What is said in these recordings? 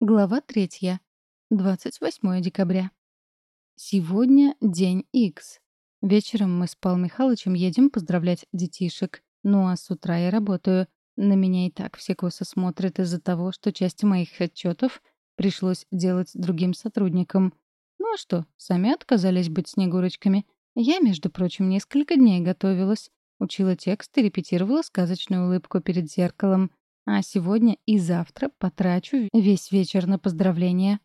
Глава третья. 28 декабря. Сегодня день X. Вечером мы с Пал Михайловичем едем поздравлять детишек. Ну а с утра я работаю. На меня и так все косо смотрят из-за того, что часть моих отчетов пришлось делать другим сотрудникам. Ну а что, сами отказались быть снегурочками. Я, между прочим, несколько дней готовилась. Учила текст и репетировала сказочную улыбку перед зеркалом. А сегодня и завтра потрачу весь вечер на поздравления.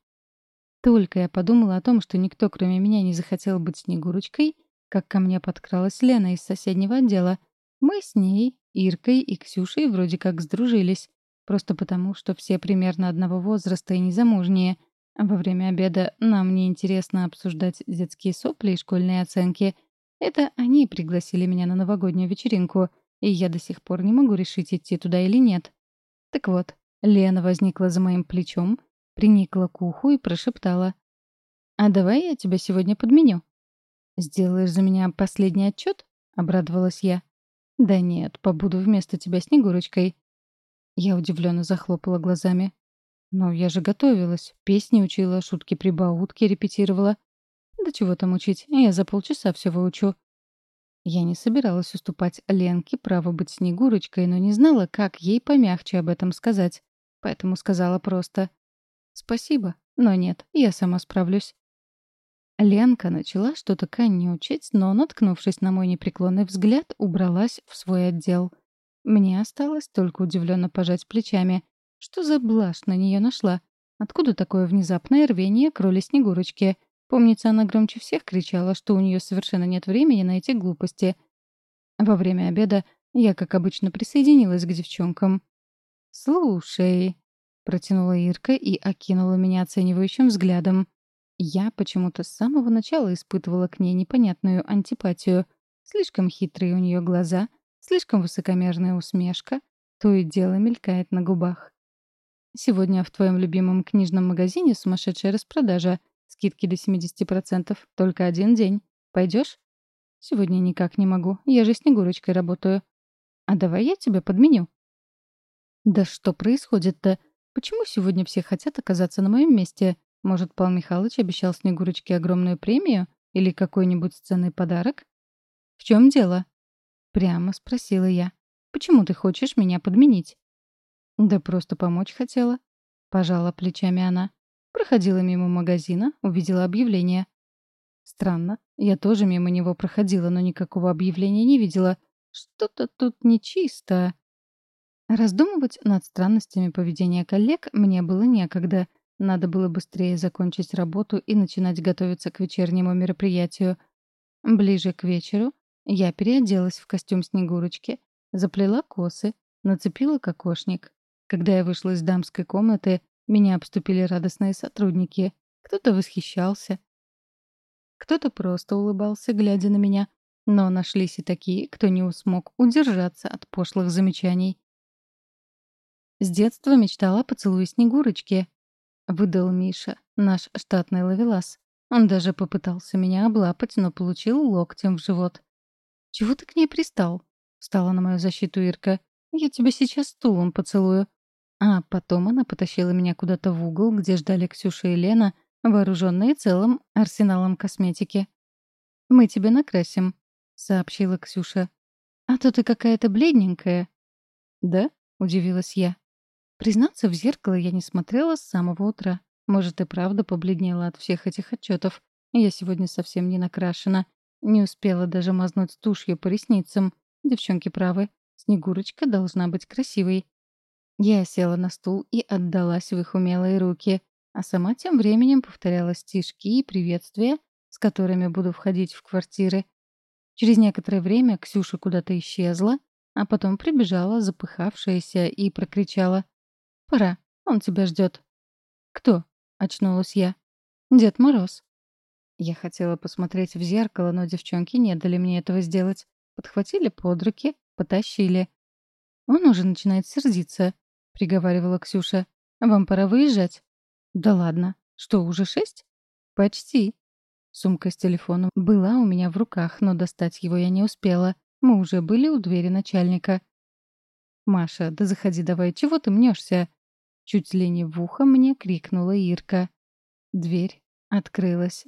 Только я подумала о том, что никто, кроме меня, не захотел быть Снегурочкой, как ко мне подкралась Лена из соседнего отдела. Мы с ней, Иркой и Ксюшей вроде как сдружились. Просто потому, что все примерно одного возраста и незамужние. Во время обеда нам не интересно обсуждать детские сопли и школьные оценки. Это они пригласили меня на новогоднюю вечеринку, и я до сих пор не могу решить, идти туда или нет. Так вот, Лена возникла за моим плечом, приникла к уху и прошептала. «А давай я тебя сегодня подменю». «Сделаешь за меня последний отчет?» — обрадовалась я. «Да нет, побуду вместо тебя Снегурочкой». Я удивленно захлопала глазами. «Но я же готовилась, песни учила, шутки-прибаутки репетировала». «Да чего там учить, я за полчаса все выучу». Я не собиралась уступать Ленке право быть Снегурочкой, но не знала, как ей помягче об этом сказать. Поэтому сказала просто «Спасибо, но нет, я сама справлюсь». Ленка начала что-то конючить, но, наткнувшись на мой непреклонный взгляд, убралась в свой отдел. Мне осталось только удивленно пожать плечами. Что за блажь на нее нашла? Откуда такое внезапное рвение к роли Снегурочки — Помнится, она громче всех кричала, что у нее совершенно нет времени на эти глупости. Во время обеда я, как обычно, присоединилась к девчонкам. «Слушай», — протянула Ирка и окинула меня оценивающим взглядом. Я почему-то с самого начала испытывала к ней непонятную антипатию. Слишком хитрые у нее глаза, слишком высокомерная усмешка, то и дело мелькает на губах. «Сегодня в твоем любимом книжном магазине сумасшедшая распродажа — Скидки до 70%. Только один день. Пойдешь? Сегодня никак не могу. Я же Снегурочкой работаю. А давай я тебя подменю. Да что происходит-то? Почему сегодня все хотят оказаться на моем месте? Может, Павел Михайлович обещал Снегурочке огромную премию? Или какой-нибудь ценный подарок? В чем дело? Прямо спросила я. Почему ты хочешь меня подменить? Да просто помочь хотела. Пожала плечами она. Проходила мимо магазина, увидела объявление. Странно. Я тоже мимо него проходила, но никакого объявления не видела. Что-то тут нечисто. Раздумывать над странностями поведения коллег мне было некогда. Надо было быстрее закончить работу и начинать готовиться к вечернему мероприятию. Ближе к вечеру я переоделась в костюм Снегурочки, заплела косы, нацепила кокошник. Когда я вышла из дамской комнаты, меня обступили радостные сотрудники. Кто-то восхищался. Кто-то просто улыбался, глядя на меня. Но нашлись и такие, кто не смог удержаться от пошлых замечаний. «С детства мечтала о поцелуе Снегурочки», — выдал Миша, наш штатный ловелас. Он даже попытался меня облапать, но получил локтем в живот. «Чего ты к ней пристал?» — встала на мою защиту Ирка. «Я тебя сейчас стулом поцелую». А потом она потащила меня куда-то в угол, где ждали Ксюша и Лена, вооруженные целым арсеналом косметики. «Мы тебе накрасим», — сообщила Ксюша. «А то ты какая-то бледненькая». «Да?» — удивилась я. Признаться, в зеркало я не смотрела с самого утра. Может, и правда побледнела от всех этих отчетов. Я сегодня совсем не накрашена. Не успела даже мазнуть тушью по ресницам. Девчонки правы. Снегурочка должна быть красивой. Я села на стул и отдалась в их умелые руки, а сама тем временем повторяла стишки и приветствия, с которыми буду входить в квартиры. Через некоторое время Ксюша куда-то исчезла, а потом прибежала, запыхавшаяся, и прокричала. «Пора, он тебя ждет». «Кто?» — очнулась я. «Дед Мороз». Я хотела посмотреть в зеркало, но девчонки не дали мне этого сделать. Подхватили под руки, потащили. Он уже начинает сердиться. — приговаривала Ксюша. «Вам пора выезжать?» «Да ладно. Что, уже шесть?» «Почти». Сумка с телефоном была у меня в руках, но достать его я не успела. Мы уже были у двери начальника. «Маша, да заходи давай, чего ты мнешься?» Чуть ли не в ухо мне крикнула Ирка. Дверь открылась.